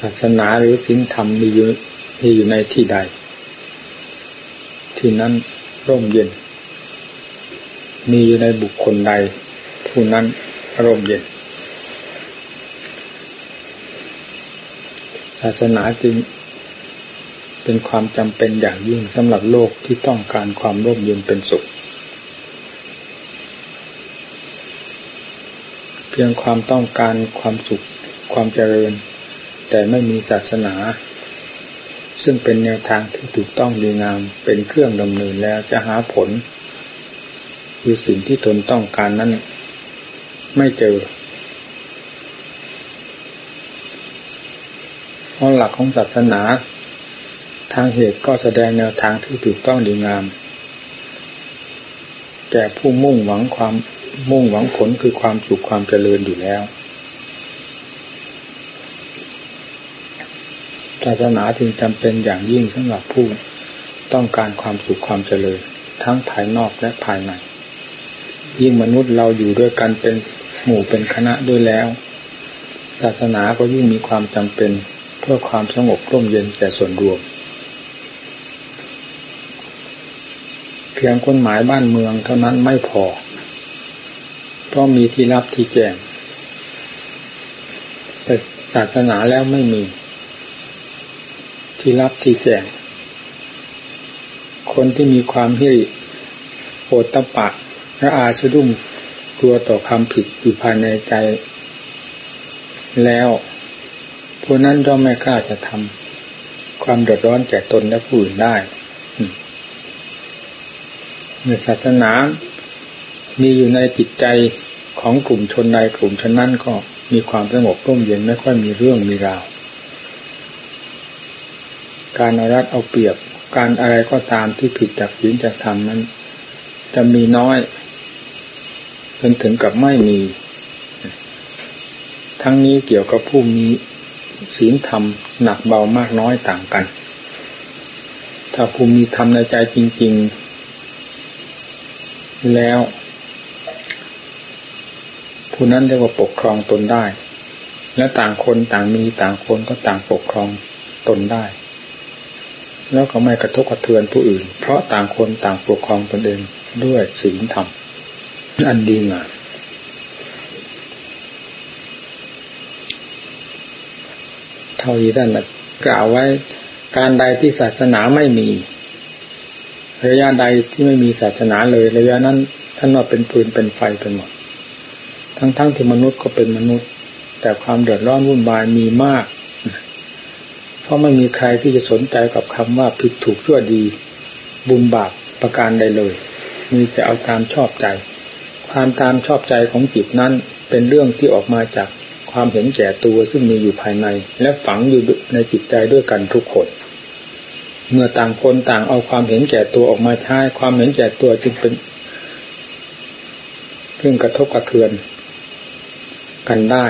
ศาสนาหรือศีลธรรมมีอยู่มีอยู่ในที่ใด ที่นั้นร่มเย็น มีอยู่ในบุคคลใด ผู้นั้นร่มเย็น ศาสนาจึงเป็นความจำเป็นอย่างยิ่งสำหรับโลกที่ต้องการความร่มเย็นเป็นสุข เพียงความต้องการความสุขความเจริญ แต่ไม่มีศาสนา ซึ่งเป็นแนวทางที่ถูกต้องดีงามเป็นเครื่องดำเนินแล้วจะหาผล คือสิ่งที่ตนต้องการนั้น ไม่เจอเพราะหลักของศาสนา ทางเหตุก็แสดงแนวทางที่ถูกต้องดีงาม แก่ผู้มุ่งหวังความมุ่งหวังผลคือความสุขความเจริญอยู่แล้ว ศาสนาจึงจำเป็นอย่างยิ่งสำหรับผู้ต้องการความสุขความเจริญ ทั้งภายนอกและภายในยิ่งมนุษย์เราอยู่ด้วยกันเป็นหมู่เป็นคณะด้วยแล้ว ศาสนาก็ยิ่งมีความจำเป็นเพื่อความสงบร่มเย็นแก่ส่วนรวม เพียงคนหมายบ้านเมืองเท่านั้นไม่พอเพราะมีที่รับที่แจ้งแต่ศาสนาแล้วไม่มี ที่รับที่แจงคนที่มีความหิริโอตปะและอาชดุ้มกลัวต่อคำผิดอยู่ภายในใจ แล้วผู้นั้นย่อมไม่กล้าจะทำความเดือดร้อนแก่ตนและผู้อื่นได้เมื่อศาสนามีอยู่ในจิตใจของกลุ่มชนใดกลุ่มชนนั้นก็มีความสงบร่มเย็นไม่ค่อยมีเรื่องมีราว การเอารัดเอาเปรียบ การอะไรก็ตามที่ผิดจากศีลจากธรรมนั้น จะมีน้อยจนถึงกับไม่มี ทั้งนี้เกี่ยวกับผู้มีศีลธรรมหนักเบามากน้อยต่างกัน ถ้าผู้มีธรรมในใจจริง ๆ แล้ว ผู้นั้นเรียกว่าปกครองตนได้ และต่างคนต่างมีต่างคนก็ต่างปกครองตนได้ แล้วก็ไม่กระทบกระเทือนผู้อื่น เพราะต่างคนต่างปกครองตนเองด้วยศีลธรรมอันดีงามเท่าที่ท่านกล่าวไว้ การใดที่ศาสนาไม่มี ระยะใดที่ไม่มีศาสนาเลย ระยะนั้นท่านว่าเป็นปืนเป็นไฟเป็นหมด ทั้งๆทที่มนุษย์ก็เป็นมนุษย์ แต่ความเดือดร้อนวุ่นวายมีมาก ราะไม่มีใครที่จะสนใจกับคำว่าผิดถูกชั่วดี บุญบาปประการใดเลย มีจะเอาตามชอบใจ ความตามชอบใจของจิตนั้นเป็นเรื่องที่ออกมาจากความเห็นแก่ตัวซึ่งมีอยู่ภายใน และฝังอยู่ในจิตใจด้วยกันทุกคน เมื่อต่างคนต่างเอาความเห็นแก่ตัวออกมาใช้ความเห็นแก่ตัวจึงเป็นเรื่องกระทบกระเทือน กันได้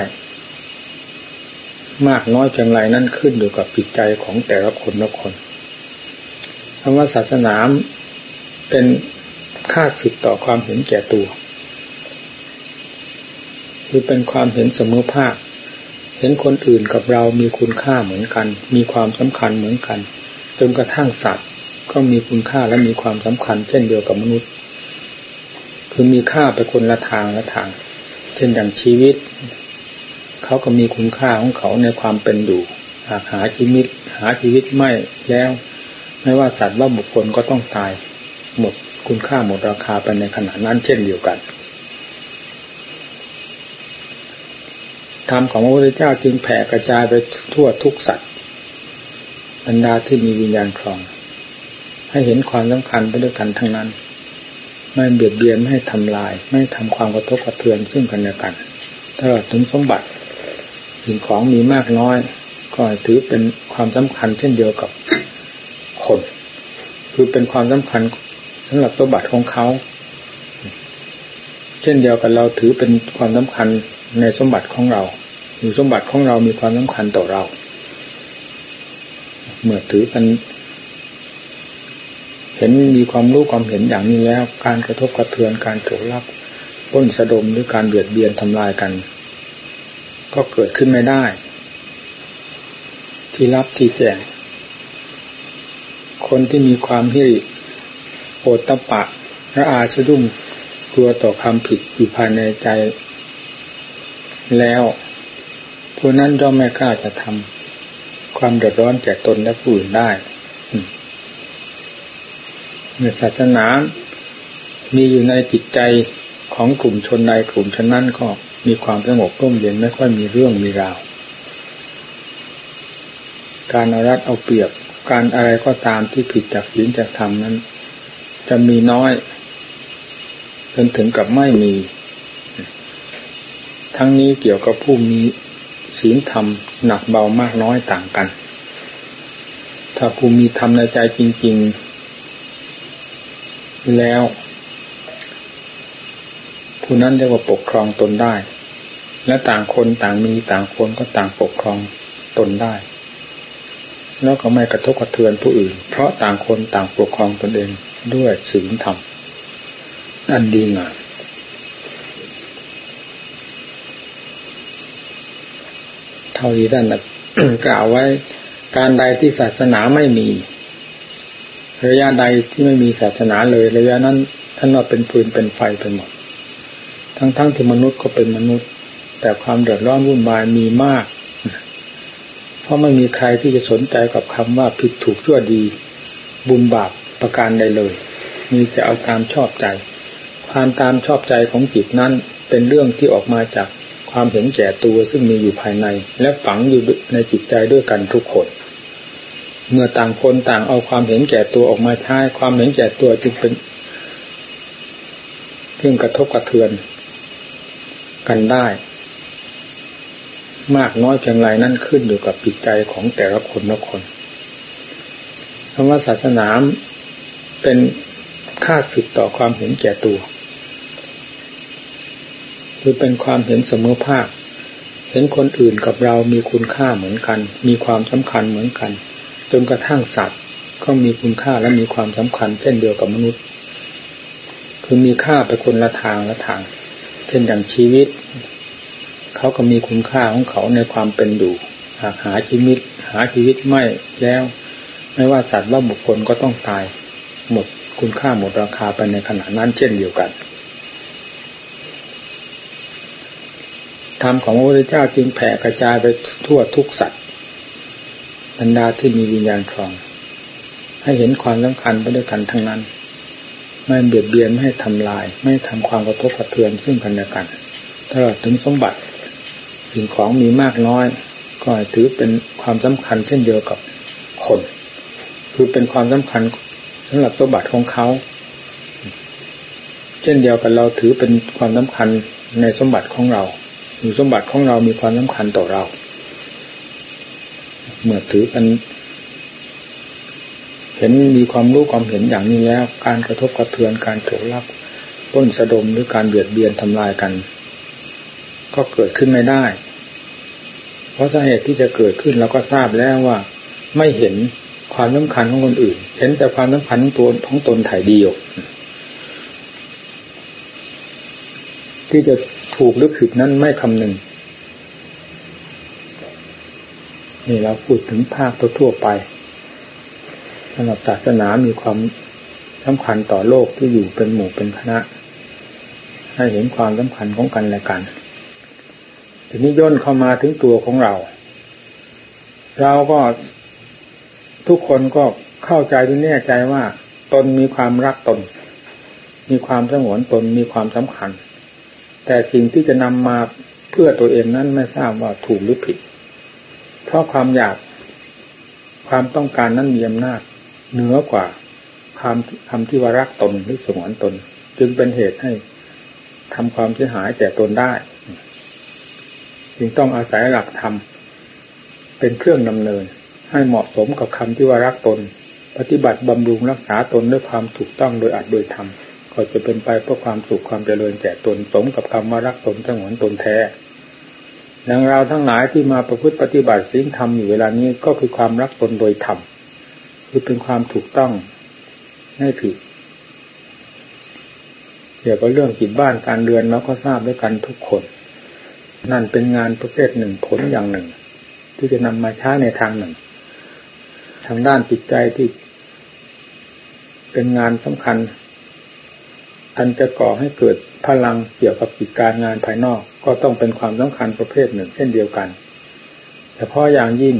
มากน้อยเพียงไรนั่นขึ้นอยู่กับจิตใจของแต่ละคนละคนคำว่าศาสนาเป็นค่าสิทต่อความเห็นแก่ตัว คือเป็นความเห็นเสมอภาค เห็นคนอื่นกับเรามีคุณค่าเหมือนกัน มีความสำคัญเหมือนกัน จนกระทั่งสัตว์ก็มีคุณค่าและมีความสำคัญ เช่นเดียวกับมนุษย์ คือมีค่าไปคนละทางละทาง เช่นอย่างชีวิต เขาก็มีคุณค่าของเขาในความเป็นอยู่หากหาชีวิต หาชีวิตไม่แล้ว ไม่ว่าสัตว์ว่าบุคคลก็ต้องตาย หมดคุณค่าหมดราคาไปในขณะนั้นเช่นเดียวกันธรรมของพระพุทธเจ้าจึงแผ่กระจายไปทั่วทุกสัตว์บรรดาที่มีวิญญาณครอง ให้เห็นความสำคัญไปด้วยกันทั้งนั้น ไม่เบียดเบียนไม่ให้ทำลาย ไม่ทำความกระทบกระเทือนซึ่งกันและกันถ้าถึงสมบัติ สิ่งของมีมากน้อย ก็ถือเป็นความสำคัญเช่นเดียวกับคน คือเป็นความสำคัญสำหรับสมบัติของเขา เช่นเดียวกันเราถือเป็นความสำคัญในสมบัติของเราหรือสมบัติของเรามีความสำคัญต่อเรา เมื่อถือกัน เห็นมีความรู้ความเห็นอย่างนี้แล้ว การกระทบกระเทือนการโจรับป้นสะดมหรือการเบียดเบียนทำลายกัน ก็เกิดขึ้นไม่ได้ ที่รับที่แจงคนที่มีความหิริโอตตะปะและอาสดุ้งกลัวต่อความผิดอยู่ภายในใจ แล้วผู้นั้นย่อมไม่กล้าจะทำความเดือดร้อนแก่ตนและผู้อื่นได้เมื่อศาสนามีอยู่ในจิตใจของกลุ่มชนใดกลุ่มชนนั้นก็ มีความสงบร่มเย็นไม่ค่อยมีเรื่องมีราว การเอารัดเอาเปรียบ การอะไรก็ตามที่ผิดจากศีลจากธรรมนั้น จะมีน้อยจนถึงกับไม่มี ทั้งนี้เกี่ยวกับผู้มีศีลธรรมหนักเบามากน้อยต่างกัน ถ้าผู้มีธรรมในใจจริง ๆ แล้ว ผู้นั้นเรียกว่าปกครองตนได้ และต่างคนต่างมีต่างคนก็ต่างปกครองตนได้ แล้วก็ไม่กระทบกระเทือนผู้อื่น เพราะต่างคนต่างปกครองตนเองด้วยศีลธรรมอันดีงามเท่าที่ท่านกล่าวไว้ การใดที่ศาสนาไม่มีระยะใดที่ไม่มีศาสนาเลยระยะนั้นท่านว่าเป็นฟืนเป็นไฟไปหมด ทั้งๆทที่มนุษย์ก็เป็นมนุษย์ แต่ความเดือดร้อนวุ่นวายมีมาก เพราะไม่มีใครที่จะสนใจกับคำว่าผิดถูกชั่วดี บุญบาปประการใดเลย มีจะเอาตามชอบใจ ความตามชอบใจของจิตนั้นเป็นเรื่องที่ออกมาจากความเห็นแก่ตัวซึ่งมีอยู่ภายใน และฝังอยู่ในจิตใจด้วยกันทุกคน เมื่อต่างคนต่างเอาความเห็นแก่ตัวออกมาใช้ความเห็นแก่ตัวจึงเป็นเรื่องกระทบกระเทือน กันได้ มากน้อยเพียงไรนั่นขึ้นอยู่กับจิตใจของแต่ละคนละคนคำว่าศาสนาเป็นค่าสึกต่อความเห็นแก่ตัว คือเป็นความเห็นเสมอภาค เห็นคนอื่นกับเรามีคุณค่าเหมือนกัน มีความสำคัญเหมือนกัน จนกระทั่งสัตว์ก็มีคุณค่าและมีความสำคัญ เช่นเดียวกับมนุษย์ คือมีค่าไปคนละทางละทาง เช่นอย่างชีวิต เขาก็มีคุณค่าของเขาในความเป็นอยู่หากหาชีวิต หาชีวิตไม่แล้ว ไม่ว่าสัตว์ว่าบุคคลก็ต้องตาย หมดคุณค่าหมดราคาไปในขณะนั้นเช่นเดียวกันธรรมของพระพุทธเจ้าจึงแผ่กระจายไปทั่วทุกสัตว์บรรดาที่มีวิญญาณครอง ให้เห็นความสำคัญไปด้วยกันทั้งนั้น ไม่เบียดเบียนไม่ให้ทำลาย ไม่ทำความกระทบกระเทือนซึ่งกันและกันถ้าถึงสมบัติ สิ่งของมีมากน้อย ก็ถือเป็นความสำคัญเช่นเดียวกับคน คือเป็นความสำคัญสำหรับสมบัติของเขา เช่นเดียวกันเราถือเป็นความสำคัญในสมบัติของเราอยู่สมบัติของเรามีความสำคัญต่อเรา เมื่อถือกัน เห็นมีความรู้ความเห็นอย่างนี้แล้ว การกระทบกระเทือนการโถรับต้นสะดมหรือการเบียดเบียนทำลายกัน ก็เกิดขึ้นไม่ได้ เพราะสาเหตุที่จะเกิดขึ้นเราก็ทราบแล้วว่า ไม่เห็นความสำคัญของคนอื่น เห็นแต่ความสำคัญของตัวของตนถ่ายเดียว ที่จะถูกหรือผิดนั้นไม่คำนึงนี่เราพูดถึงภาคทั่วไปำหรับศาสนามีความสำคัญต่อโลกที่อยู่เป็นหมู่เป็นคณะ ให้เห็นความสำคัญของกันและกันทีนี้ย่นเข้ามาถึงตัวของเรา เราก็ทุกคนก็เข้าใจที่แน่ใจว่าตนมีความรักตน มีความสงวนตนมีความสำคัญ แต่สิ่งที่จะนำมาเพื่อตัวเองนั้นไม่ทราบว่าถูกหรือผิด เพราะความอยากความต้องการนั้นมีอำนาจ เหนือกว่าคำคำที่ว่ารักตนหรือสงวนตน จึงเป็นเหตุให้ทำความเสียหายแก่ตนได้ จึงต้องอาศัยหลักธรรมเป็นเครื่องดำเนิน ให้เหมาะสมกับคำที่ว่ารักตน ปฏิบัติบำรุงรักษาตนด้วยความถูกต้องโดยอัดโดยธรรมก็จะเป็นไปเพื่อความสุขความเจริญแก่ตนสมกับคำว่ารักตนสงวนตนแท้ดังเราทั้งหลายที่มาประพฤติปฏิบัติสิ่งธรรมอยู่เวลานี้ก็คือความรักตนโดยธรรม คือเป็นความถูกต้องไม่ผิดเกี่ยวกับเรื่องกิจบ้านการเรือนเราก็ทราบด้วยกันทุกคน นั่นเป็นงานประเภทหนึ่งผลอย่างหนึ่ง ที่จะนำมาใช้ในทางหนึ่ง ทางด้านจิตใจที่ เป็นงานสำคัญ อันจะก่อให้เกิดพลังเกี่ยวกับกิจการงานภายนอก ก็ต้องเป็นความสำคัญประเภทหนึ่ง เช่นเดียวกัน แต่พาะอย่างยิ่ง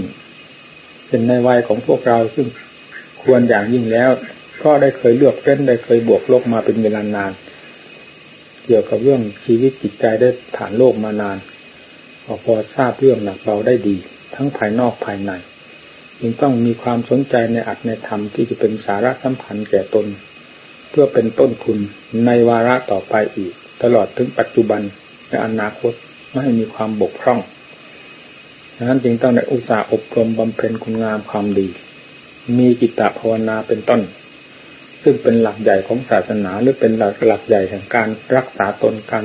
เป็นในวัยของพวกเราซึ่ง ควรอย่างยิ่งแล้ว ก็ได้เคยเลือกเฟ้นได้เคยบวกโลกมาเป็นเวลานาน เกี่ยวกับเรื่องชีวิตจิตใจได้ผ่านโลกมานานพอทราบเรื่องหนักเบาได้ดี ทั้งภายนอกภายในจึงต้องมีความสนใจในอัตในธรรมที่จะเป็นสาระสำคัญแก่ตน เพื่อเป็นต้นทุนในวาระต่อไปอีก ตลอดถึงปัจจุบันและอนาคตไม่ให้มีความบกพร่องดังนั้นจึงต้องในอุตสาห์อบรมบำเพ็ญคุณงามความดี มีกิตตภาวนาเป็นต้น ซึ่งเป็นหลักใหญ่ของศาสนาหรือเป็นหลักหลักใหญ่แห่งการรักษาตนการ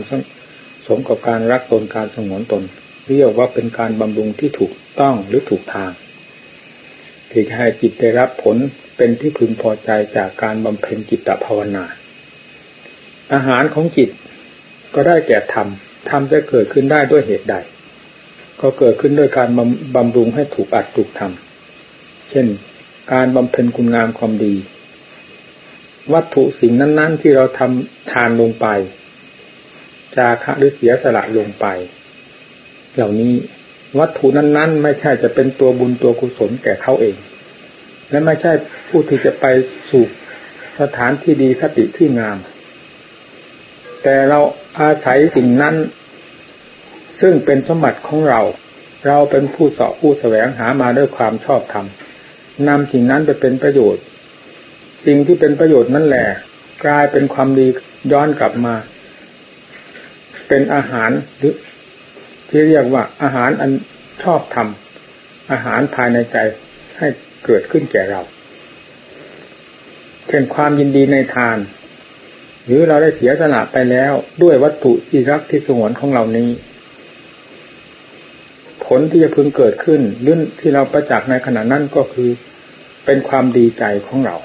สมกับการรักตนการสงวนตน เรียกว่าเป็นการบำรุงที่ถูกต้องหรือถูกทางที่จะให้จิตได้รับผลเป็นที่พึงพอใจจากการบำเพ็ญจิตภาวนา อาหารของจิตก็ได้แก่ธรรม ธรรมจะเกิดขึ้นได้ด้วยเหตุใด ก็เกิดขึ้นด้วยการบำรุงให้ถูกอัดถูกทำเช่น การบำเพ็ญคุณงามความดี วัตถุสิ่งนั้น ๆ ที่เราทำทานลงไป จาคะหรือเสียสละลงไป เหล่านี้วัตถุนั้น ๆ ไม่ใช่จะเป็นตัวบุญตัวกุศลแก่เขาเอง และไม่ใช่ผู้ที่จะไปสู่สถานที่ดีคติที่งาม แต่เราอาศัยสิ่งนั้น ซึ่งเป็นสมบัติของเรา เราเป็นผู้สอบผู้แสวงหามาด้วยความชอบธรรม นำสิ่งนั้นไปเป็นประโยชน์ สิ่งที่เป็นประโยชน์นั่นแหละ กลายเป็นความดีย้อนกลับมา เป็นอาหารหรือ ที่เรียกว่าอาหารอันชอบทำอาหารภายในใจให้เกิดขึ้นแก่เราเช่นความยินดีในทาน หรือเราได้เสียสละไปแล้วด้วยวัตถุที่รักที่สงวนของเรานี้ ผลที่จะพึงเกิดขึ้นลื่นที่เราประจักษ์ในขณะนั้นก็คือ เป็นความดีใจของเรา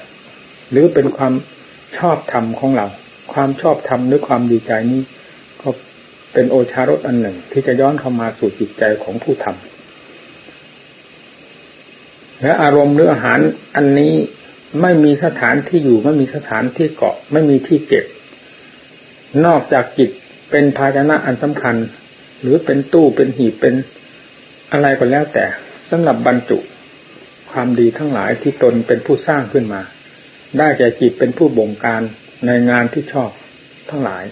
หรือเป็นความชอบธรรมของเรา ความชอบธรรมหรือความดีใจนี้ ก็เป็นโอชารสอันหนึ่ง ที่จะย้อนเข้ามาสู่จิตใจของผู้ทำและอารมณ์หรืออาหารอันนี้ไม่มีสถานที่อยู่ไม่มีสถานที่เกาะ ไม่มีที่เก็บ นอกจากจิตเป็นภาชนะอันสำคัญ หรือเป็นตู้เป็นหีบเป็น อะไรก็แล้วแต่สำหรับบรรจุความดีทั้งหลายที่ตนเป็นผู้สร้างขึ้นมา ได้แก่จิตเป็นผู้บงการในงานที่ชอบทั้งหลาย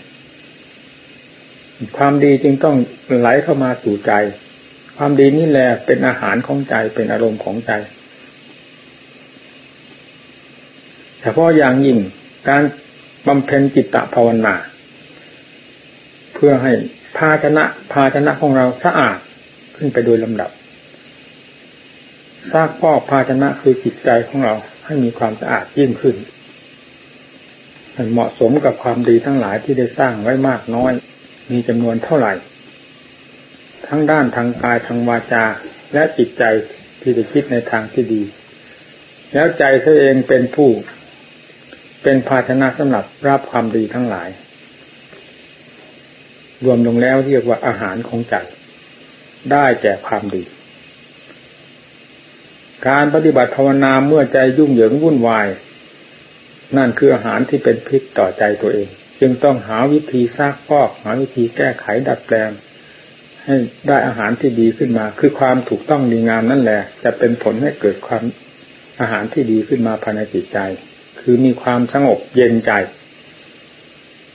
ความดีจึงต้องไหลเข้ามาสู่ใจ ความดีนี่แหละเป็นอาหารของใจเป็นอารมณ์ของใจเฉพาะอย่างยิ่งการบำเพ็ญจิตตภาวนา เพื่อให้ภาชนะภาชนะของเราสะอาด ขึ้นไปโดยลำดับซากพอกภาชนะคือจิตใจของเราให้มีความสะอาดยิ่งขึ้นเหมาะสมกับความดีทั้งหลายที่ได้สร้างไว้มากน้อย มีจำนวนเท่าไหร่ ทั้งด้านทางกายทางวาจา และจิตใจที่จะคิดในทางที่ดี แล้วใจตัวเองเป็นผู้ เป็นภาชนะสำหรับรับความดีทั้งหลาย รวมลงแล้วเรียกว่าอาหารของใจ ได้แก่ความดี การปฏิบัติภาวนาเมื่อใจยุ่งเหยิงวุ่นวาย นั่นคืออาหารที่เป็นพิษต่อใจตัวเอง จึงต้องหาวิธีซากฟอกหาวิธีแก้ไขดัดแปลง ให้ได้อาหารที่ดีขึ้นมา คือความถูกต้องดีงามนั่นแหละ จะเป็นผลให้เกิดความอาหารที่ดีขึ้นมาภายในจิตใจ คือมีความสงบเย็นใจ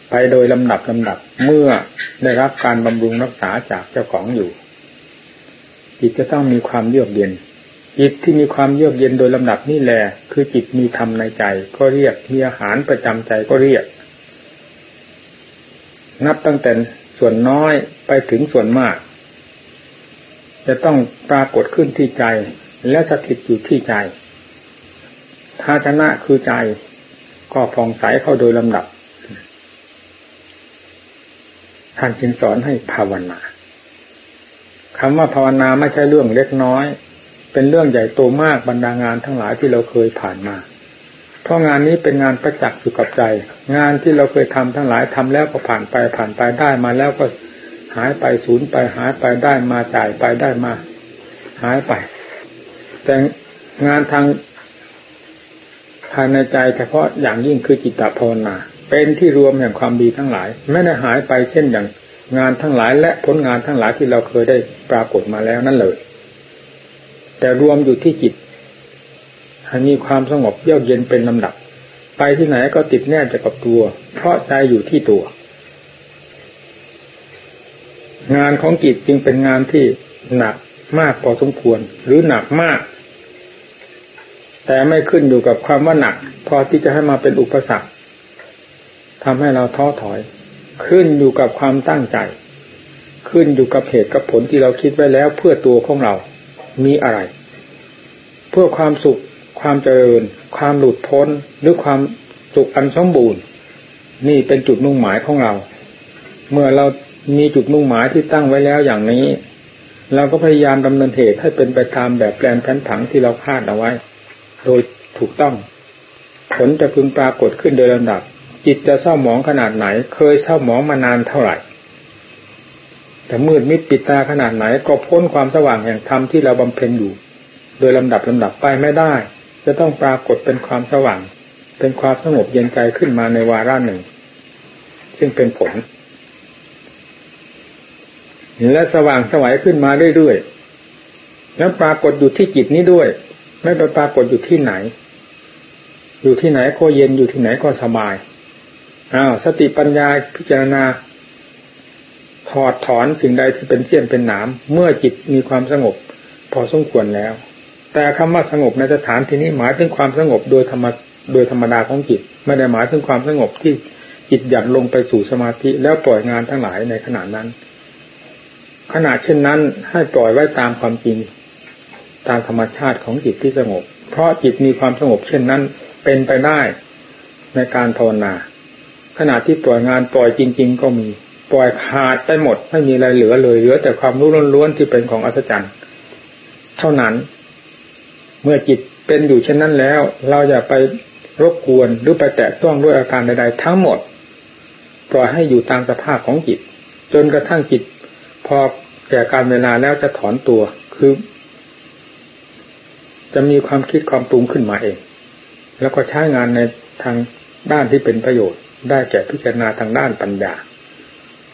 ไปโดยลำดับลำดับเมื่อได้รับการบำรุงรักษาจากเจ้าของอยู่ จิตจะต้องมีความเยือกเย็น จิตที่มีความเยือกเย็นโดยลำดับนี่แหละคือจิตมีธรรมในใจ ก็เรียกมีอาหารประจำใจก็เรียก นับตั้งแต่ส่วนน้อยไปถึงส่วนมาก จะต้องปรากฏขึ้นที่ใจ และสถิตอยู่ที่ใจภาชนะคือใจก็ฟองใสเข้าโดยลำดับ ท่านจึงสอนให้ภาวนา คำว่าภาวนาไม่ใช่เรื่องเล็กน้อย เป็นเรื่องใหญ่โตมากบรรดางานทั้งหลายที่เราเคยผ่านมา เพราะงานนี้เป็นงานประจักษ์อยู่กับใจ งานที่เราเคยทำทั้งหลายทำแล้วก็ผ่านไปผ่านไปได้มาแล้วก็หายไปสูญไปหายไปได้มาจ่ายไปได้มา หายไป แต่งานทางภายในใจเฉพาะอย่างยิ่งคือจิตตภาวนา เป็นที่รวมแห่งความดีทั้งหลาย ไม่ได้หายไปเช่นอย่าง งานทั้งหลายและผลงานทั้งหลายที่เราเคยได้ปรากฏมาแล้วนั่นเลย แต่รวมอยู่ที่จิตให้มีความสงบเยือกเย็นเป็นลำดับ ไปที่ไหนก็ติดแน่จะกับตัว เพราะใจอยู่ที่ตัว งานของจิตจึงเป็นงานที่หนักมากพอสมควร หรือหนักมาก แต่ไม่ขึ้นอยู่กับความว่าหนัก พอที่จะให้มาเป็นอุปสรรคทำให้เราท้อถอย ขึ้นอยู่กับความตั้งใจ ขึ้นอยู่กับเหตุกับผลที่เราคิดไว้แล้วเพื่อตัวของเรา มีอะไร เพื่อความสุข ความเจริญ ความหลุดพ้นหรือความสุขอันสมบูรณ์ นี่เป็นจุดมุ่งหมายของเรา เมื่อเรามีจุดมุ่งหมายที่ตั้งไว้แล้วอย่างนี้ เราก็พยายามดำเนินเหตุให้เป็นไปตามแบบแปลนแผนผังที่เราคาดเอาไว้ โดยถูกต้อง ผลจะพึงปรากฏขึ้นโดยลำดับ จิตจะเศร้าหมองขนาดไหน เคยเศร้าหมองมานานเท่าไหร่ แต่มืดมิดปิดตาขนาดไหน ก็พ้นความสว่างแห่งธรรมที่เราบำเพ็ญอยู่ โดยลำดับลำดับไปไม่ได้ จะต้องปรากฏเป็นความสว่าง เป็นความสงบเย็นใจขึ้นมาในวาระหนึ่ง ซึ่งเป็นผลและสว่างสวัยขึ้นมาเรื่อยๆ แล้วปรากฏอยู่ที่จิตนี้ด้วย ไม่ไปปรากฏอยู่ที่ไหน อยู่ที่ไหนก็เย็นอยู่ที่ไหนก็สบาย อ้าวสติปัญญาพิจารณา ถอดถอนสิ่งใดที่เป็นเสี้ยนเป็นหนามเมื่อจิตมีความสงบ พอสมควรแล้ว แต่คำว่าสงบในสถานที่นี้หมายถึงความสงบโดยธรรมโดยธรรมดาของจิตไม่ได้หมายถึงความสงบที่จิตหยัดลงไปสู่สมาธิแล้วปล่อยงานทั้งหลายในขณะนั้นขณะเช่นนั้นให้ปล่อยไว้ตามความจริงตามธรรมชาติของจิตที่สงบ เพราะจิตมีความสงบเช่นนั้นเป็นไปได้ในการภาวนา ขณะที่ปล่อยงานปล่อยจริง ๆ ก็มี ปล่อยขาดไปหมด ไม่มีอะไรเหลือเลยเหลือ แต่ความรู้ล้วนๆที่เป็นของอัศจรรย์ เท่านั้น เมื่อจิตเป็นอยู่เช่นนั้นแล้ว เราอย่าไปรบกวนหรือไปแตะต้องด้วยอาการใด ๆ ทั้งหมด ปล่อยให้อยู่ตามสภาพของจิต จนกระทั่งจิต พอแก่การเวลาแล้วจะถอนตัวคือ จะมีความคิดความปรุงขึ้นมาเอง แล้วก็ใช้งานในทางด้านที่เป็นประโยชน์ ได้แก่พิจารณาทางด้านปัญญา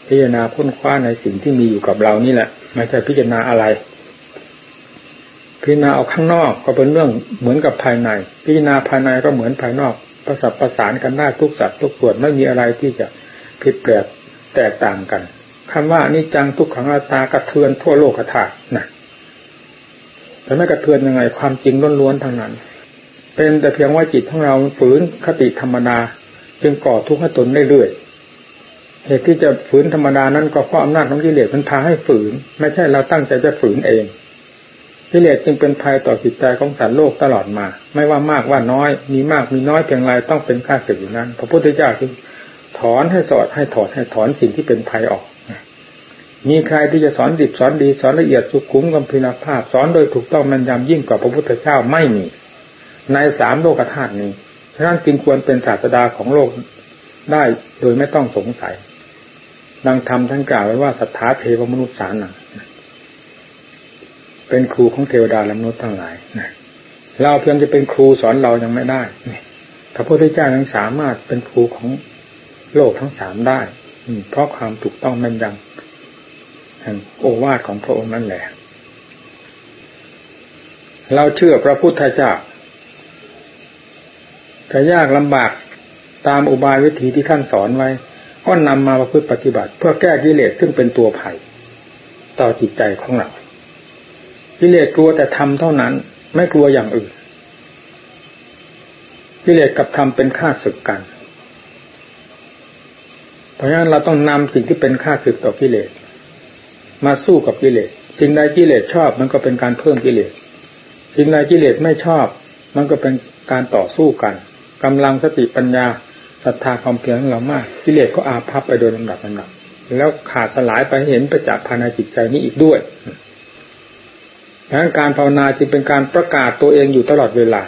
พิจารณาค้นคว้าในสิ่งที่มีอยู่กับเรานี่แหละ ไม่ใช่พิจารณาอะไร พิจารณาเอาข้างนอกก็เป็นเรื่องเหมือนกับภายใน พิจารณาภายในก็เหมือนภายนอกประสับประสานกันได้ทุกสัตว์ทุกส่วนไม่มีอะไรที่จะผิดแปลกแตกต่างกันคำว่านี่จังทุกขังอาตากระเทือนทั่วโลกธาตุนะแต่ไม่กระเทือนยังไงความจริงล้วนๆทางนั้น เป็นแต่เพียงว่าจิตของเราฝืนคติธรรมดา จึงก่อทุกข์ให้ตนเรื่อยๆเหตุที่จะฝืนธรรมดานั้นก็เพราะอำนาจของกิเลสมันพาให้ฝืน ไม่ใช่เราตั้งใจจะฝืนเองกิเลสจึงเป็นภัยต่อจิตใจของสัตว์โลกตลอดมา ไม่ว่ามากว่าน้อย มีมากมีน้อยเพียงไรต้องเป็นค่าศึกอยู่นั้น พระพุทธเจ้าจึงถอนให้สอดให้ถอดให้ถอนสิ่งที่เป็นภัยออก มีใครที่จะสอนดิบสอนดีสอนละเอียดสุขุมกำพินาภาพ สอนโดยถูกต้องมันยำยิ่งกว่าพระพุทธเจ้าไม่มี ในสามโลกธาตุนี้ ฉะนั้นจึงควรเป็นศาสดาของโลกได้โดยไม่ต้องสงสัย ดังธรรมท่านกล่าวไว้ว่าสัทธาเทวมนุษย์สารนังเป็นครูของเทวดาและมนุษย์ทั้งหลายนะเราเพียงจะเป็นครูสอนเรายังไม่ได้พระพุทธเจ้ายังสามารถเป็นครูของโลกทั้งสามได้เพราะความถูกต้องแม่นยำแห่งโอวาทของพระองค์นั่นแหละ เราเชื่อพระพุทธเจ้า จะยากลำบากตามอุบายวิธีที่ท่านสอนไว้ ก็นำมาประพฤติปฏิบัติ เพื่อแก้กิเลสซึ่งเป็นตัวภัยต่อจิตใจของเรากิเลสกลัวแต่ทำเท่านั้น ไม่กลัวอย่างอื่นกิเลสกับธรรมเป็นข้าศึกกัน เพราะฉะนั้นเราต้องนำสิ่งที่เป็นข้าศึกต่อกิเลสมาสู้กับกิเลสสิ่งใดกิเลสชอบมันก็เป็นการเพิ่มกิเลสสิ่งใดกิเลสไม่ชอบ มันก็เป็นการต่อสู้กัน กำลังสติปัญญาศรัทธาความเพียรของเรามากกิเลสก็อาภัพไปโดยลำดับลำดับแล้วขาดสลายไปเห็นประจักษ์ภายในจิตใจนี้อีกด้วยดังนั้นการภาวนาจึงเป็นการประกาศตัวเองอยู่ตลอดเวลา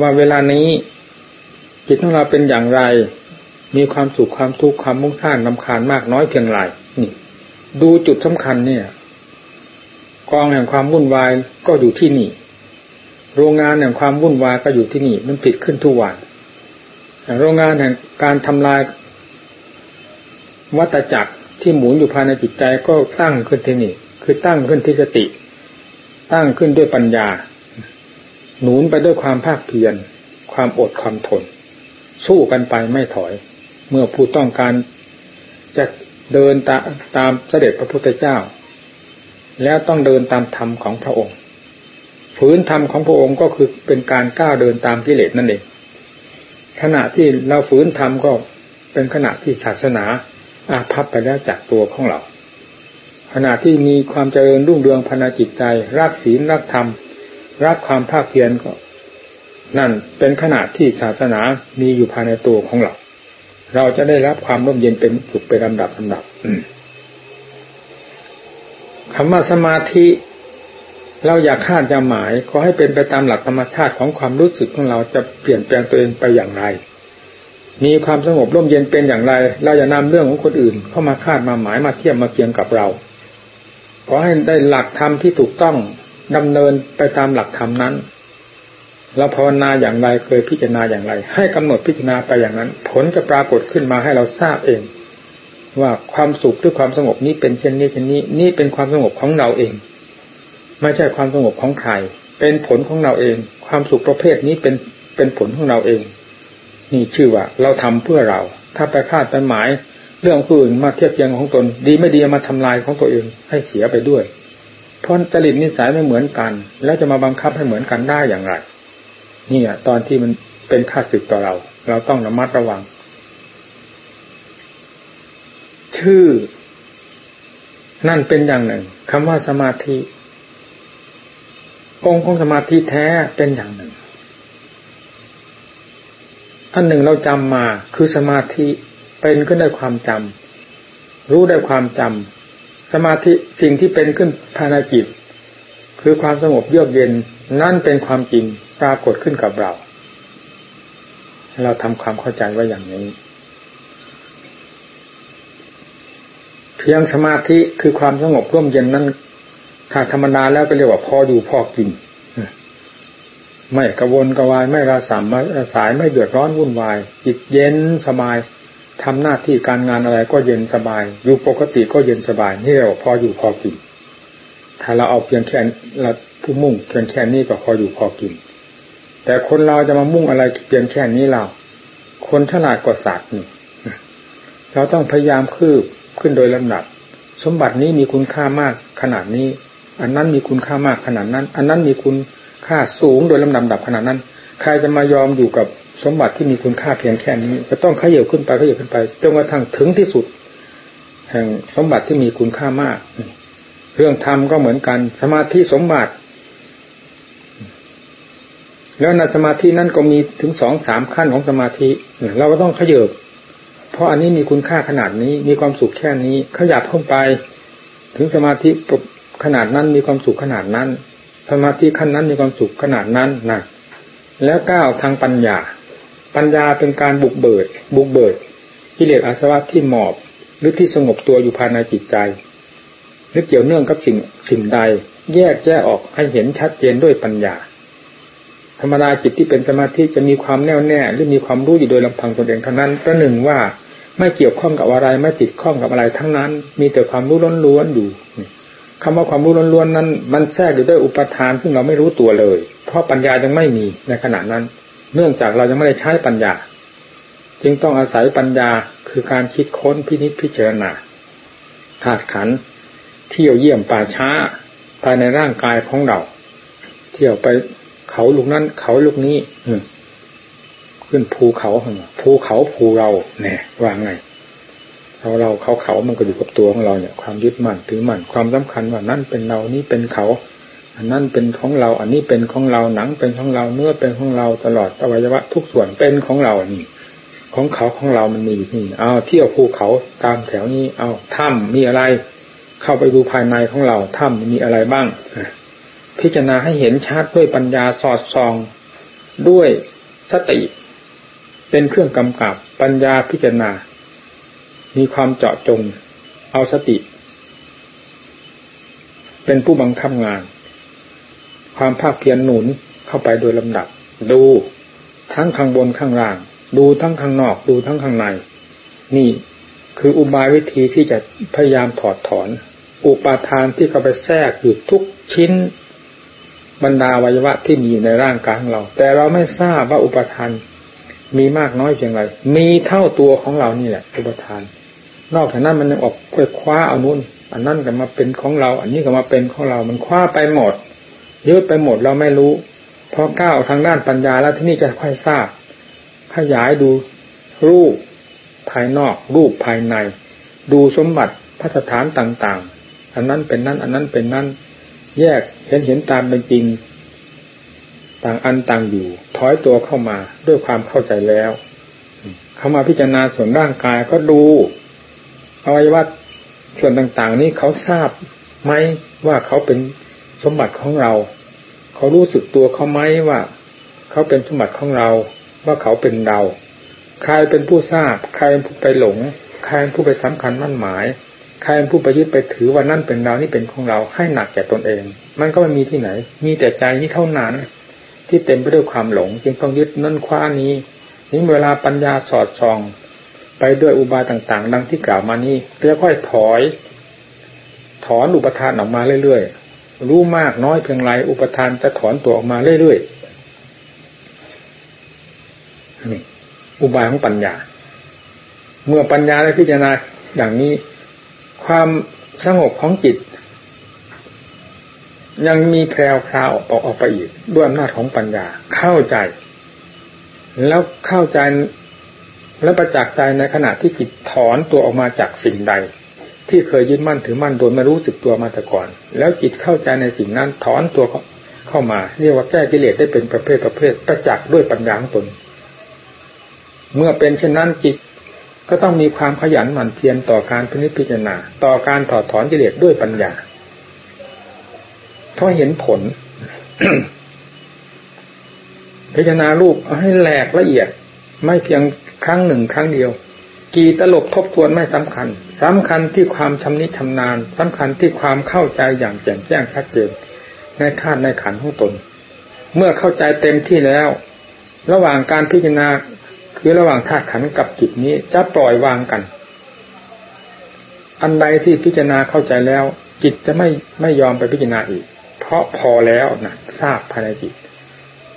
ว่าเวลานี้ จิตของเราเป็นอย่างไร มีความสุขความทุกข์ความมุ่งท่านลำคาญมากน้อยเพียงไรนี่ ดูจุดสำคัญเนี่ย กองแห่งความวุ่นวายก็อยู่ที่นี่ โรงงานแห่งความวุ่นวายก็อยู่ที่นี่ มันผิดขึ้นทุกวัน โรงงานแห่งการทำลายวัตจักรที่หมุนอยู่ภายในจิตใจก็ตั้งขึ้นที่นี่ คือตั้งขึ้นที่สติ ตั้งขึ้นด้วยปัญญา หนุนไปด้วยความภาคเพียรความอดความทน สู้กันไปไม่ถอย เมื่อผู้ต้องการจะเดินตาตามเสด็จพระพุทธเจ้า แล้วต้องเดินตามธรรมของพระองค์ฝืนธรรมของพระองค์ก็คือเป็นการก้าวเดินตามกิเลสนั่นเอง ขณะที่เราฝืนธรรมก็เป็นขณะที่ศาสนาอาภัพไปแล้วจากตัวของเรา ขณะที่มีความเจริญรุ่งเรืองภาจิตใจ รักศีลรักธรรม รักความภาคเพียรก็ นั่นเป็นขณะที่ศาสนามีอยู่ภายในตัวของเรา เราจะได้รับความร่มเย็นเป็นสุขเป็นลำดับลำดับคำว่าสมาธิ เราอยากคาดจะหมายขอให้เป็นไปตามหลักธรรมชาติของความรู้สึกของเราจะเปลี่ยนแปลงตัวเองไปอย่างไร มีความสงบร่มเย็นเป็นอย่างไร เราจะนำเรื่องของคนอื่น เข้ามาคาดมาหมายมาเทียบมาเคียงกับเรา ขอให้ได้หลักธรรมที่ถูกต้องดำเนินไปตามหลักธรรมนั้นเราภาวนาอย่างไรเคยพิจารณาอย่างไร ให้กำหนดพิจารณาไปอย่างนั้น ผลจะปรากฏขึ้นมาให้เราทราบเอง ว่าความสุขหรือความสงบนี้เป็นเช่นนี้เช่นนี้ นี่เป็นความสงบของเราเอง ไม่ใช่ความสงบของใคร เป็นผลของเราเอง ความสุขประเภทนี้เป็นเป็นผลของเราเอง นี่ชื่อว่า เราทำเพื่อเรา ถ้าไปคาดไปหมาย เรื่องผู้อื่นมาเทียบเทียงของตน ดีไม่ดีมาทำลายของตัวเองให้เสียไปด้วย เพราะจริตนิสัยไม่เหมือนกัน แล้วจะมาบังคับให้เหมือนกันได้อย่างไรนี่อะตอนที่มันเป็นค่าศึกต่อเรา เราต้องระมัดระวัง ชื่อ นั่นเป็นอย่างหนึ่งคำว่าสมาธิ องค์ของสมาธิแท้เป็นอย่างหนึ่ง อันหนึ่งเราจำมาคือสมาธิเป็นขึ้นได้ความจำรู้ได้ความจำสมาธิสิ่งที่เป็นขึ้นภายในจิตคือความสงบเยือกเย็นนั่นเป็นความจริงปรากฏขึ้นกับเรา เราทำความเข้าใจว่าอย่างนี้ เพียงสมาธิคือความสงบร่มเย็นนั้น ถ้าธรรมดาแล้วก็เรียกว่าพออยู่พอกินไม่กระวนกระวายไม่ระสามม่ระสายไม่เดือดร้อนวุ่นวายจิตเย็นสบายทำหน้าที่การงานอะไรก็เย็นสบาย อยู่ปกติก็เย็นสบายนี่เรียกว่าพออยู่พอกิน ถ้าเราเอาเพียงแค่เราผู้มุ่งเพียงแค่นี้ก็พออยู่พอกิน แต่คนเราจะมามุ่งอะไรเพียงแค่นี้เราคนฉลาดกว่าสัตว์นี่เราต้องพยายามคืบขึ้นโดยลำดับ สมบัตินี้มีคุณค่ามากขนาดนี้ อันนั้นมีคุณค่ามากขนาดนั้น อันนั้นมีคุณค่าสูงโดยลำดับดับขนาดนั้น ใครจะมายอมอยู่กับสมบัติที่มีคุณค่าเพียงแค่นี้ จะต้องขยับขึ้นไปขยับขึ้นไปจนกระทั่งถึงที่สุด แห่งสมบัติที่มีคุณค่ามาก เรื่องธรรมก็เหมือนกัน สมาธิสมบัติ แล้วในสมาธินั้นก็มีถึงสองสามขั้นของสมาธิเราก็ต้องขยับเพราะอันนี้มีคุณค่าขนาดนี้มีความสุขแค่นี้ขยับเข้าไป ถึงสมาธิ ขนาดนั้นมีความสุขขนาดนั้นสมาธิขั้นนั้นมีความสุขขนาดนั้นนะแล้วก้าวทางปัญญา ปัญญาเป็นการบุกเบิด บุกเบิดกิเลสอาสวะที่หมอบหรือที่สงบตัวอยู่ภายในจิตใจหรือเกี่ยวเนื่องกับสิ่งสิ่งใด แยกแยกออกให้เห็นชัดเจนด้วยปัญญา ธรรมดาจิตที่เป็นสมาธิจะมีความแน่วแน่หรือมีความรู้อยู่โดยลำพังตนเองเท่านั้นประหนึ่งว่าไม่เกี่ยวข้องกับอะไรไม่ติดข้องกับอะไรทั้งนั้น มีแต่ความรู้ล้นล้วนอยู่ คำว่าความรู้ล้วนๆนั้น มันแทรกอยู่ด้วยอุปทานซึ่งเราไม่รู้ตัวเลย เพราะปัญญายังไม่มีในขณะนั้น เนื่องจากเรายังไม่ได้ใช้ปัญญา จึงต้องอาศัยปัญญาคือการคิดค้นพินิจพิจารณาธาตุขันเที่ยวเยี่ยมป่าช้าภายในร่างกายของเรา เที่ยวไปเขาลูกนั้น เขาลูกนี้ขึ้นภูเขาภูเขาภูเราเนี่ยว่าไง เราเราเขาเขามันก็อยู่กับตัวของเราเนี่ย ความยึดมั่นถือมั่นความสำคัญว่านั่นเป็นเรานี่เป็นเขา อันนั้นเป็นของเรา อันนี้เป็นของเราหนังเป็นของเราเนื้อเป็นของเราตลอดอวัยวะทุกส่วนเป็นของเรานี่ของเขาของเรามันมีนี่เอาเที่ยวภูเขาตามแถวนี้ เอาถ้ำมีอะไร เข้าไปดูภายในของเราถ้ำมีอะไรบ้างพิจารณาให้เห็นชัดด้วยปัญญาสอดส่องด้วยสติ เป็นเครื่องกำกับปัญญาพิจารณา มีความเจาะจง เอาสติ เป็นผู้บังคับงาน ความภาคเพียรหนุนเข้าไปโดยลำดับ ดูทั้งข้างบนข้างล่าง ดูทั้งข้างนอก ดูทั้งข้างใน นี่คืออุบายวิธีที่จะพยายามถอดถอน อุปาทานที่เข้าไปแทรกอยู่ทุกชิ้นบรรดาวัยวะที่มีในร่างกายของเรา แต่เราไม่ทราบว่าอุปทานมีมากน้อยเพียงไร มีเท่าตัวของเรานี่แหละ อุปทาน นอกจากนั้นมันยังออกไปคว้าเอานุ่นอันนั้นก็มาเป็นของเรา อันนี้ก็มาเป็นของเรา มันคว้าไปหมดยืดไปหมดเราไม่รู้พอก้าวทางด้านปัญญาแล้วที่นี่จะค่อยทราบ ขยายดูรูปภายนอก รูปภายใน ดูสมบัติพระสถานต่างๆ อันนั้นเป็นนั้น อันนั้นเป็นนั้น แยกเห็นเห็นตามเป็นจริง ต่างอันต่างอยู่ ถอยตัวเข้ามาด้วยความเข้าใจแล้ว เข้ามาพิจารณาส่วนร่างกายก็ดู อวัยวะส่วนต่าง ๆ นี้เขาทราบไหมว่าเขาเป็นสมบัติของเรา เขารู้สึกตัวเขาไหมว่า เขาเป็นสมบัติของเรา ว่าเขาเป็นเรา ใครเป็นผู้ทราบ ใครเป็นผู้ไปหลง ใครเป็นผู้ไปสำคัญมั่นหมาย ใครเป็นผู้ไปยึดไปถือว่านั่นเป็นเรานี่เป็นของเรา ให้หนักแก่ตนเอง มันก็ไม่มีที่ไหน มีแต่ใจนี้เท่านั้น ที่เต็มไปด้วยความหลง จึงต้องยึดนั่นคว้านี้ นี่เวลาปัญญาสอดส่อง ไปด้วยอุบายต่าง ๆ ดังที่กล่าวมานี้จะค่อยถอย ถอนอุปทานออกมาเรื่อยๆ รู้มากน้อยเพียงไรอุปทานจะถอนตัวออกมาเรื่อยๆนี่อุบายของปัญญา เมื่อปัญญาได้พิจารณาอย่างนี้ ความสงบของจิต ยังมีแพรวคราวออกออกไปอีกด้วยอำนาจของปัญญาเข้าใจ แล้วเข้าใจ และประจักษ์ใจในขณะที่จิตถอนตัวออกมาจากสิ่งใด ที่เคยยึดมั่นถือมั่นโดยไม่รู้สึกตัวมาแต่ก่อน แล้วจิตเข้าใจในสิ่งนั้นถอนตัวเข้ามา เรียกว่าแก้กิเลสได้เป็นประเภทประเภทประจักษ์ด้วยปัญญาของตน เมื่อเป็นเช่นนั้นจิตก็ต้องมีความขยันหมั่นเพียรต่อการพิจารณาต่อการถอดถอนกิเลสด้วยปัญญาเพราะเห็นผล พิจารณารูปให้แหลกละเอียด ไม่เพียง ครั้งหนึ่งครั้งเดียว กี่ตลบทบทวนไม่สำคัญสำคัญที่ความชำนิชำนาญสำคัญที่ความเข้าใจอย่างแจ่มแจ้งชัดเจนในธาตุในขันของตน เมื่อเข้าใจเต็มที่แล้ว ระหว่างการพิจารณาคือระหว่างธาตุขันกับจิตนี้จะปล่อยวางกัน อันใดที่พิจารณาเข้าใจแล้ว จิตจะไม่ไม่ยอมไปพิจารณาอีก เพราะพอแล้วนะทราบภายในจิต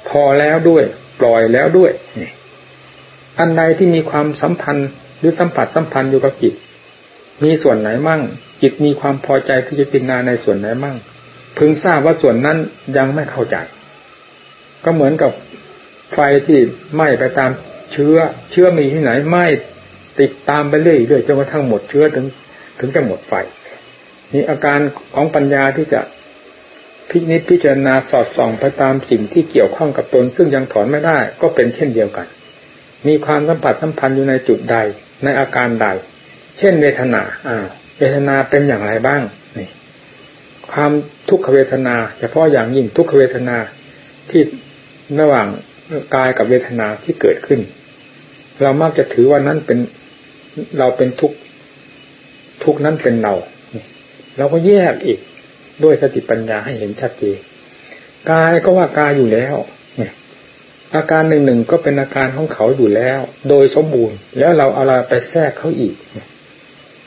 พอแล้วด้วย ปล่อยแล้วด้วยนี่ อันใดที่มีความสัมพันธ์หรือสัมผัสสัมพันธ์อยู่กับจิต มีส่วนไหนมั่ง จิตมีความพอใจที่จะพิจารณาในส่วนไหนมั่ง พึงทราบว่าส่วนนั้นยังไม่เข้าใจ ก็เหมือนกับไฟที่ไหม้ไปตามเชื้อ เชื้อมีที่ไหนไหม้ติดตามไปเรื่อยๆจนกระทั่งหมดเชื้อถึง ถึงจะหมดไฟนี่อาการของปัญญาที่จะพิจิตพิจารณาสอดส่องไปตามสิ่งที่เกี่ยวข้องกับตน ซึ่งยังถอนไม่ได้ ก็เป็นเช่นเดียวกัน มีความสัมผัสสัมพันธ์อยู่ในจุดใด ในอาการใด เช่นเวทนาอ่าเวทนาเป็นอย่างไรบ้างนี่ความทุกขเวทนา เฉพาะอย่างยิ่งทุกขเวทนาที่ระหว่างกายกับเวทนาที่เกิดขึ้น เรามักจะถือว่านั้นเป็นเราเป็นทุกทุกนั้นเป็นเราเราก็แยกอีกด้วยสติปัญญาให้เห็นชัดเจนกายก็ว่ากายอยู่แล้ว อาการหนึ่งหนึ่งก็เป็นอาการของเขาอยู่แล้ว โดยสมบูรณ์ แล้วเราเอาอะไรไปแทรกเขาอีก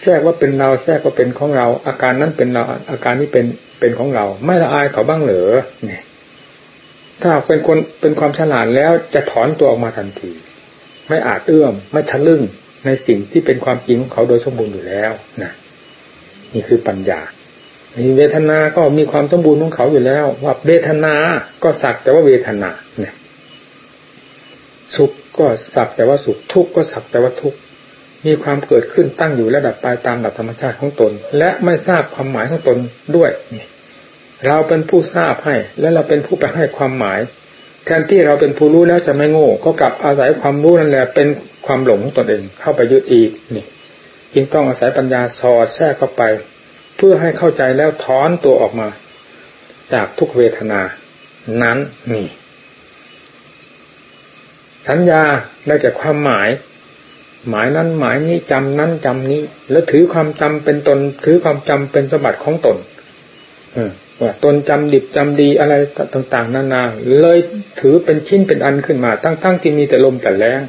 แทรกว่าเป็นเราแทรกว่าเป็นของเรา อาการนั้นเป็นเรา อาการนี้เป็นเป็นของเรา ไม่ละอายเขาบ้างเหรอเนี่ย ถ้าเป็นคนเป็นความฉลาดแล้วจะถอนตัวออกมาทันที ไม่อาจเอื้อมไม่ทะลึ่งในสิ่งที่เป็นความจริงของเขาโดยสมบูรณ์อยู่แล้วนะนี่คือปัญญามีเวทนา ก็มีความสมบูรณ์ของเขาอยู่แล้ว ว่าเวทนา ก็สักแต่ว่าเวทนาเนี่ย สุขก็สักแต่ว่าสุขทุกข์ก็สักแต่ว่าทุกข์มีความเกิดขึ้นตั้งอยู่และดับไปตามหลักธรรมชาติของตน และไม่ทราบความหมายของตนด้วยเราเป็นผู้ทราบให้ และเราเป็นผู้ไปให้ความหมายแทนที่เราเป็นผู้รู้แล้วจะไม่โง่ ก็กลับอาศัยความรู้นั่นแหละเป็นความหลงของตนเองเข้าไปยึดอีกนี่จึงต้องอาศัยปัญญาสอดแทรกเข้าไป เพื่อให้เข้าใจแล้วถอนตัวออกมา จากทุกเวทนา นั้นนี่ สัญญาได้จากความหมาย หมายนั้นหมายนี้จำนั้นจำนี้ แล้วถือความจำเป็นตน ถือความจำเป็นสมบัติของตนว่าตนจำดิบจำดีอะไรต่างๆ นานา เลยถือเป็นชิ้นเป็นอันขึ้นมา ตั้งๆที่มีแต่ลมแต่แรง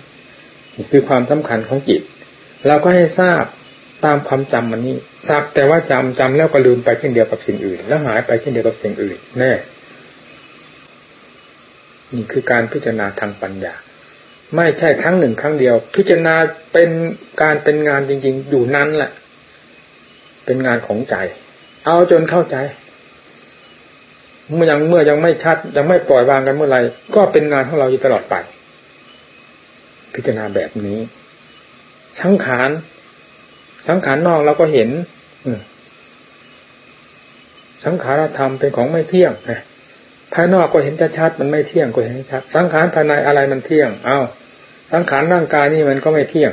คือความสำคัญของจิตเราก็ให้ทราบตามความจำมันนี้ทราบแต่ว่าจำจำแล้วก็ลืมไปเช่นเดียวกับสิ่งอื่น แล้วหายไปเช่นเดียวกับสิ่งอื่นแน่นี่คือการพิจารณาทางปัญญา ไม่ใช่ครั้งหนึ่งครั้งเดียว พิจารณาเป็นการเป็นงานจริง ๆ อยู่นั้นแหละ เป็นงานของใจ เอาจนเข้าใจ เมื่อยังเมื่อยังไม่ชัด ยังไม่ปล่อยวางกันเมื่อไหร่ก็เป็นงานของเราอยู่ตลอดไป พิจารณาแบบนี้สังขารสังขารนอกเราก็เห็นสังขารธรรมเป็นของไม่เที่ยง ภายนอกก็เห็นชัดๆมันไม่เที่ยงก็เห็นชัด สังขารภายในอะไรมันเที่ยง เอา้าสังขารร่างกายนี่มันก็ไม่เที่ยง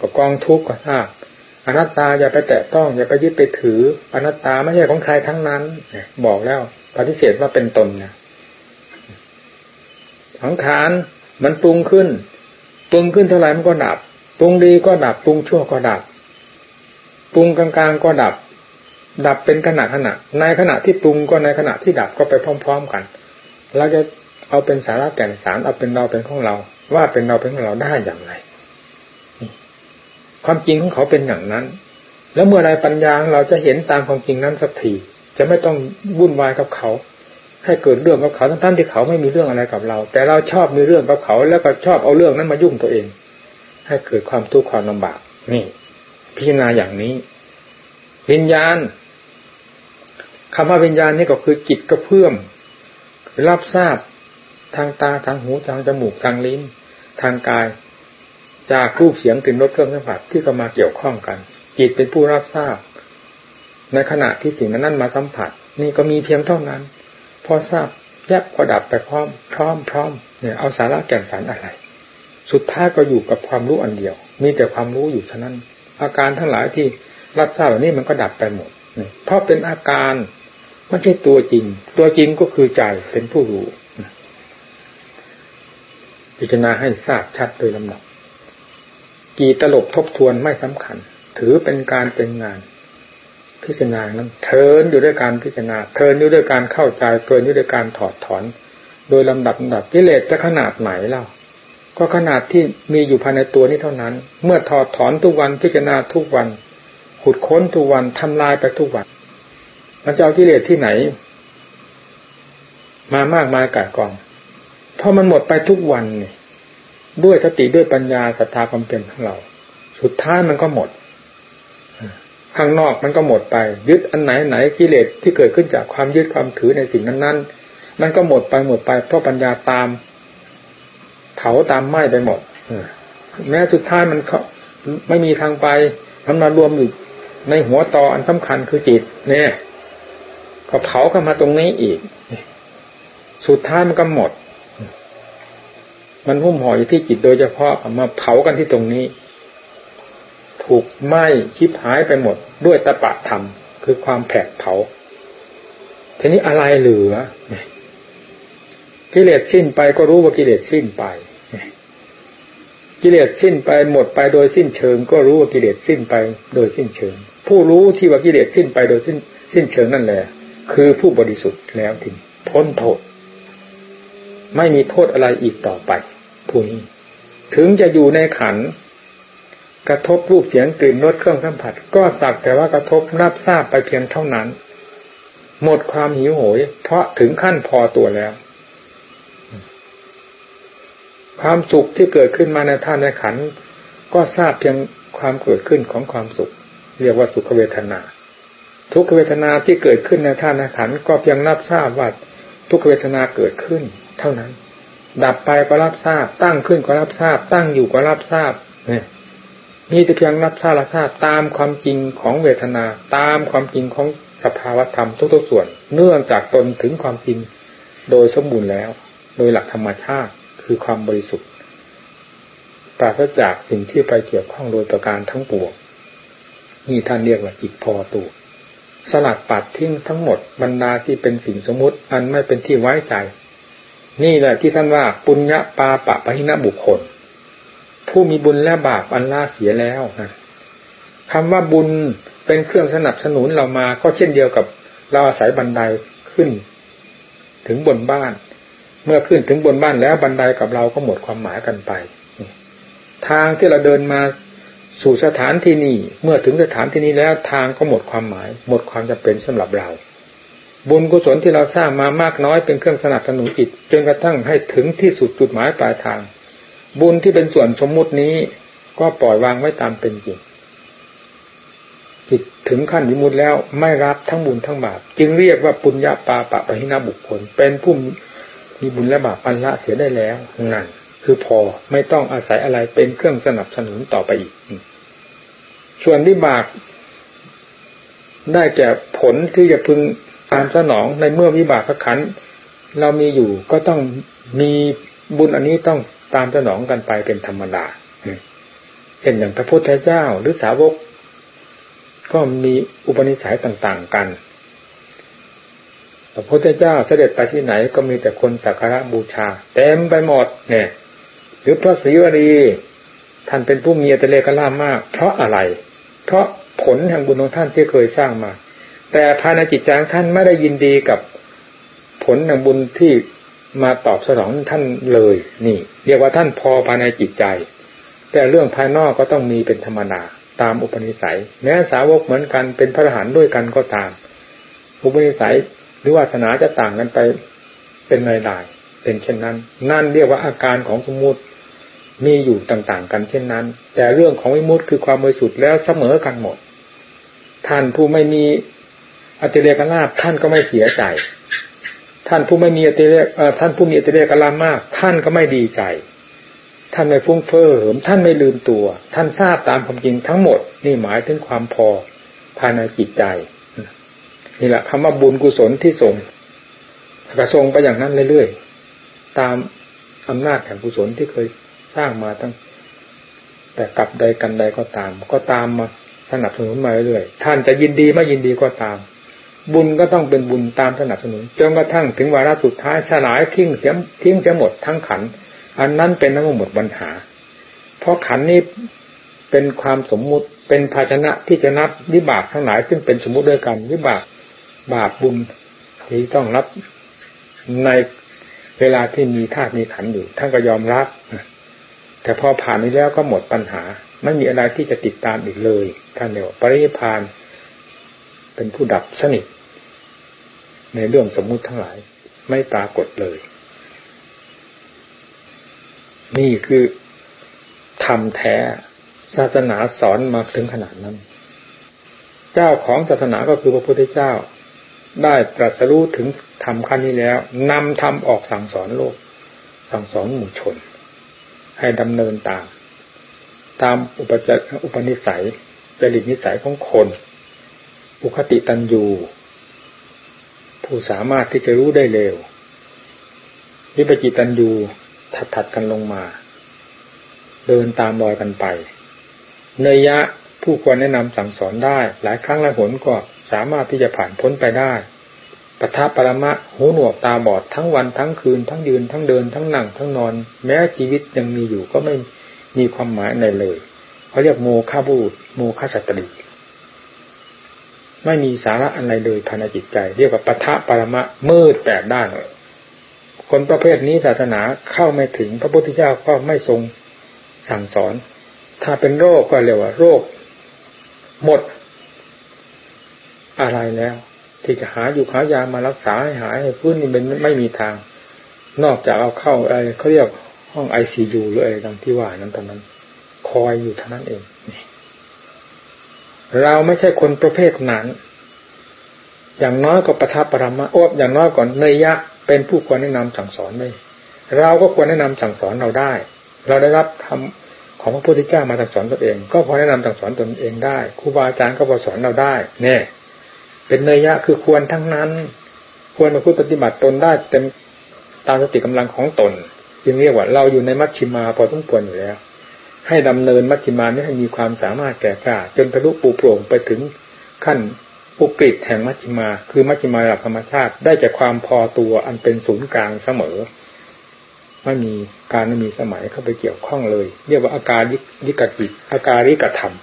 ก็กองทุกข์ก็ทราบอนัตตาอย่าไปแตะต้อง อย่าไปยึดไปถือ อนัตตาไม่ใช่ของใครทั้งนั้นบอกแล้วปฏิเสธว่าเป็นตนนะสังขารมันปรุงขึ้นปรุงขึ้นเท่าไหร่มันก็ดับปรุงดีก็ดับปรุงชั่วก็ดับปรุงกลางๆก็ดับ ดับเป็นขณะขณะ ในขณะที่ปรุงก็ในขณะที่ดับก็ไปพร้อม ๆกันเราจะเอาเป็นสาระแก่นสารเอาเป็นเราเป็นของเรา ว่าเป็นเราเป็นของเราได้อย่างไร ความจริงของเขาเป็นอย่างนั้น แล้วเมื่อไรปัญญาเราจะเห็นตามความจริงนั้นสักทีจะไม่ต้องวุ่นวายกับเขา ให้เกิดเรื่องกับเขาทั้งๆที่เขาไม่มีเรื่องอะไรกับเรา แต่เราชอบมีเรื่องกับเขา แล้วก็ชอบเอาเรื่องนั้นมายุ่งตัวเอง ให้เกิดความทุกข์ความลำบากนี่พิจารณาอย่างนี้ วิญญาณ คำว่าวิญญาณนี่ก็คือจิตกระเพื่อมรับทราบทางตาทางหูทางจมูกทางลิ้น ทางกาย จากรูปเสียงกลิ่นรสเครื่องสัมผัสที่ก็มาเกี่ยวข้องกัน จิตเป็นผู้รับทราบ ในขณะที่สิ่งนั้นมาสัมผัส นี่ก็มีเพียงเท่านั้น พอทราบแยบก็ดับไปพร้อม พร้อมพร้อมเนี่ยเอาสาระแก่นสารอะไร สุดท้ายก็อยู่กับความรู้อันเดียว มีแต่ความรู้อยู่เท่านั้น อาการทั้งหลายที่รับทราบแบบนี้มันก็ดับไปหมดเพราะเป็นอาการ ไม่ใช่ตัวจริง ตัวจริงก็คือใจเป็นผู้รู้พิจารณาให้ทราบชัดโดยลำดับกี่ตลบทบทวนไม่สำคัญ ถือเป็นการเป็นงาน พิจารณานั้นเทินอยู่ด้วยการพิจารณาเทินอยู่ด้วยการเข้าใจเทินอยู่ด้วยการถอดถอน โดยลำดับลำดับกิเลสจะขนาดไหนเล่าก็ขนาดที่มีอยู่ภายในตัวนี้เท่านั้น เมื่อถอดถอนทุกวันพิจารณาทุกวัน ขุดค้นทุกวันทำลายไปทุกวัน มันจะเอากิเลสที่ไหน มามากมายกายกอง เพราะมันหมดไปทุกวันนี่ด้วยสติด้วยปัญญาศรัทธาความเป็นของเรา สุดท้ายมันก็หมดข้างนอกมันก็หมดไป ยึดอันไหนไหนกิเลสที่เกิดขึ้นจากความยึดความถือในสิ่งนั้น ๆ มันก็หมดไปหมดไป เพราะปัญญาตาม เผาตามไหม้ไปหมดแม้สุดท้ายมันเขาไม่มีทางไปมันมารวมอยู่ในหัวต่ออันสำคัญคือจิต เนี่ย ก็เผาเข้ามาตรงนี้อีก สุดท้ายมันก็หมด มันหุ้มห่ออยู่ที่จิตโดยเฉพาะมาเผากันที่ตรงนี้ ถูกไหม้คิดหายไปหมด ด้วยตะปะธรรม คือความแผดเผา ทีนี้อะไรเหลือกิเลสสิ้นไปก็รู้ว่ากิเลสสิ้นไปกิเลสสิ้นไปหมดไปโดยสิ้นเชิง ก็รู้ว่ากิเลสสิ้นไปโดยสิ้นเชิง ผู้รู้ที่ว่ากิเลสสิ้นไปโดยสิ้นสิ้นเชิงนั่นแหละ คือผู้บริสุทธิ์แล้วทีพ้นโทษ ไม่มีโทษอะไรอีกต่อไปผู้นี้ถึงจะอยู่ในขัน กระทบรูปเสียงกลิ่นรสเครื่องสัมผัส ก็สักแต่ว่ากระทบรับทราบไปเพียงเท่านั้น หมดความหิวโหย เพราะถึงขั้นพอตัวแล้ว ความสุขที่เกิดขึ้นมาในท่านในขัน ก็ทราบเพียงความเกิดขึ้นของความสุข เรียกว่าสุขเวทนา ทุกเวทนาที่เกิดขึ้นในท่านในขันก็เพียงรับทราบว่าทุกเวทนาเกิดขึ้น เท่านั้น ดับไปก็รับทราบ ตั้งขึ้นก็รับทราบ ตั้งอยู่ก็รับทราบเนี่ยมีแต่เพียงรับทราบรับทราบตามความจริงของเวทนา ตามความจริงของสภาวธรรมทุกๆส่วน เนื่องจากตนถึงความจริงโดยสมบูรณ์แล้ว โดยหลักธรรมชาติคือความบริสุทธิ์ปราศจากสิ่งที่ไปเกี่ยวข้องโดยประการทั้งปวงนี่ท่านเรียกว่าจิตพอตัว สลัดปัดทิ้งทั้งหมดบรรดาที่เป็นสิ่งสมมติ อันไม่เป็นที่ไว้ใจ นี่แหละที่ท่านว่าปุญญาปาปะปะหินะบุคคล ผู้มีบุญและบาปอันล่าเสียแล้วนะคำว่าบุญเป็นเครื่องสนับสนุนเรามา ก็เช่นเดียวกับเราอาศัยบันไดขึ้น ถึงบนบ้าน เมื่อขึ้นถึงบนบ้านแล้วบันไดกับเราก็หมดความหมายกันไป ทางที่เราเดินมา สู่สถานที่นี้เมื่อถึงสถานที่นี้แล้วทางก็หมดความหมาย หมดความจำเป็นสำหรับเราบุญกุศลที่เราสร้างมามากน้อยเป็นเครื่องสนับสนุนจิตจนกระทั่งให้ถึงที่สุดจุดหมายปลายทาง บุญที่เป็นส่วนสมมุตินี้ก็ปล่อยวางไว้ตามเป็นจริงจิตถึงขั้นวิมุตแล้วไม่รับทั้งบุญทั้งบาปจึงเรียกว่าปุญญาปาปะปะหินาบุคคล เป็นผู้มีบุญและบาปปันละเสียได้แล้วนั่นคือพอไม่ต้องอาศัยอะไรเป็นเครื่องสนับสนุนต่อไปอีก ส่วนที่บาก ได้แก่ผลที่จะพึงตามสนองในเมื่อวิบากขันเรามีอยู่ก็ต้องมีบุญอันนี้ต้องตามสนองกันไปเป็นธรรมดาเช่นอย่างพระพุทธเจ้าหรือสาวก ก็มีอุปนิสัยต่างๆกัน พระพุทธเจ้าเสด็จไปที่ไหนก็มีแต่คนสักการะบูชา เต็มไปหมดเนี่ย หรือพระศรีวรีท่านเป็นผู้มีอัตเลกล่ามาก เพราะอะไร เพราะผลแห่งบุญของท่านที่เคยสร้างมา แต่ภายในจิตใจท่านไม่ได้ยินดีกับผลแห่งบุญที่มาตอบสนองท่านเลย นี่ เรียกว่าท่านพอภายในจิตใจ แต่เรื่องภายนอกก็ต้องมีเป็นธรรมดาตามอุปนิสัย แม้สาวกเหมือนกันเป็นพระอรหันต์ด้วยกันก็ตาม อุปนิสัยหรือวาสนาจะต่างกันไปเป็นรายๆเป็นเช่นนั้น นั่นเรียกว่าอาการของสมมุติ มีอยู่ต่างๆ กันเช่นนั้น แต่เรื่องของวิมุตคือความบริสุทธิ์แล้วเสมอกันหมด ท่านผู้ไม่มีอติเรกลาท่านก็ไม่เสียใจ ท่านผู้ไม่มีอติเรกท่านผู้มีอติเรกลามาก ท่านก็ไม่ดีใจ ท่านไม่ฟุ้งเฟ้อเหิมท่านไม่ลืมตัว ท่านทราบตามความจริงทั้งหมด นี่หมายถึงความพอภายในจิตใจนี่แหละคำว่าบุญกุศลที่ส่งกระทรงไปอย่างนั้นเรื่อยๆตามอำนาจแห่งกุศลที่เคย ร้างมาตั้ง แต่กลับใดกันใดก็ตาม ก็ตามมาสนับสนุนมาเรื่อยๆท่านจะยินดีไม่ยินดีก็ตาม บุญก็ต้องเป็นบุญตามสนับสนุนจนกระทั่งถึงวาระสุดท้ายสลายทิ้งเสียทิ้งเสียหมดทั้งขัน อันนั้นเป็นทั้งหมดปัญหา เพราะขันนี้เป็นความสมมุติเป็นภาชนะที่จะนับวิบากทั้งหลาย ซึ่งเป็นสมมุติด้วยกันวิบากบาปบุญที่ต้องรับในเวลาที่มีธาตุมีขันอยู่ท่านก็ยอมรับ แต่พอผ่านนี้แล้วก็หมดปัญหา ไม่มีอะไรที่จะติดตามอีกเลยท่านเรียกว่าปริพานเป็นผู้ดับสนิท ในเรื่องสมมุติทั้งหลาย ไม่ปรากฏเลย นี่คือทำแท้ศาสนาสอนมาถึงขนาดนั้น เจ้าของศาสนาก็คือพระพุทธเจ้า ได้ตรัสรู้ถึงทำขั้นนี้แล้วนำทำออกสั่งสอนโลก สั่งสอนหมู่ชน ให้ดำเนินตาม ตามอุปจอุปนิสัยจริตนิสัยของคน อุคติตันยูผู้สามารถที่จะรู้ได้เร็ววิปจิตันยูถัดถัดกันลงมา เดินตามรอยกันไป เนยยะผู้ควรแนะนำสั่งสอนได้ หลายครั้งหลายหนก็สามารถที่จะผ่านพ้นไปได้ ปทัปรมะหูหนวกตาบอดทั้งวันทั้งคืน ทั้งยืนทั้งเดินทั้งนั่งทั้งนอน แม้ชีวิตยังมีอยู่ก็ไม่มีความหมายในเลยเขาเรียกโมฆะบูดโมฆะสัตรีไม่มีสาระอะไรเลยภายในจิตใจ เรียกว่าปทะปรมะมืดแปดด้านคนประเภทนี้ศาสนาเข้าไม่ถึงพระพุทธเจ้าก็ไม่ทรงสั่งสอน ถ้าเป็นโรคก็เรียกว่า โรค หมด อะไรแล้ว ที่จะหาอยู่หายามารักษาให้หายให้พื้นนี่เป็นไม่มีทาง นอกจากเอาเข้าอะไรเขาเรียกห้องไอซียูหรืออะไรดังที่ว่านั้นตอนนั้น คอยอยู่เท่านั้นเองเราไม่ใช่คนประเภทนั้น อย่างน้อยก็ประทับปรมาโอ้อย่างน้อยก่อนเนยยะ เป็นผู้ควรแนะนำสั่งสอนได้เราก็ควรแนะนำสั่งสอนเราได้ เราได้รับทำของพระพุทธเจ้ามาสั่งสอนตัวเอง ก็พอแนะนำสั่งสอนตนเองได้ครูบาอาจารย์ก็พอสอนเราได้ เนี่ย เป็นเนยยะคือควรทั้งนั้น ควรมาพูดปฏิบัติตนได้เต็มตามสติกำลังของตนจึงเรียกว่าเราอยู่ในมัชชิมาพอต้องควรอยู่แล้ว ให้ดำเนินมัชชิมานี้ให้มีความสามารถแก่กล้าจนทะลุปูโปร่งไปถึงขั้นปุกฤษแห่งมัชชิมา คือมัชชิมาระดับธรรมชาติ ได้จากความพอตัวอันเป็นศูนย์กลางเสมอ ไม่มีการไม่มีสมัยเข้าไปเกี่ยวข้องเลย เรียกว่าอาการยิกกิจอาการิกธรรม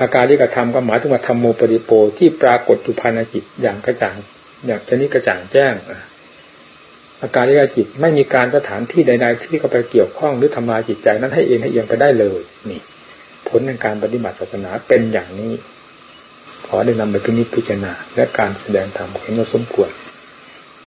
อาการที่กระทำก็หมายถึงว่าธรรมโมปริโปที่ปรากฏอยู่ภายในจิตอย่างกระจ่างอย่างชนิดกระจ่างแจ้งอาการที่จิตไม่มีการสถานที่ใด ๆ ที่เข้าไปเกี่ยวข้องหรือทำลายจิตใจนั้นให้เองให้เอียงไปได้เลย นี่ ผลในการปฏิบัติศาสนาเป็นอย่างนี้ ขอได้นำไปพินิจพิจารณาและการแสดงธรรมเห็นว่าสมควร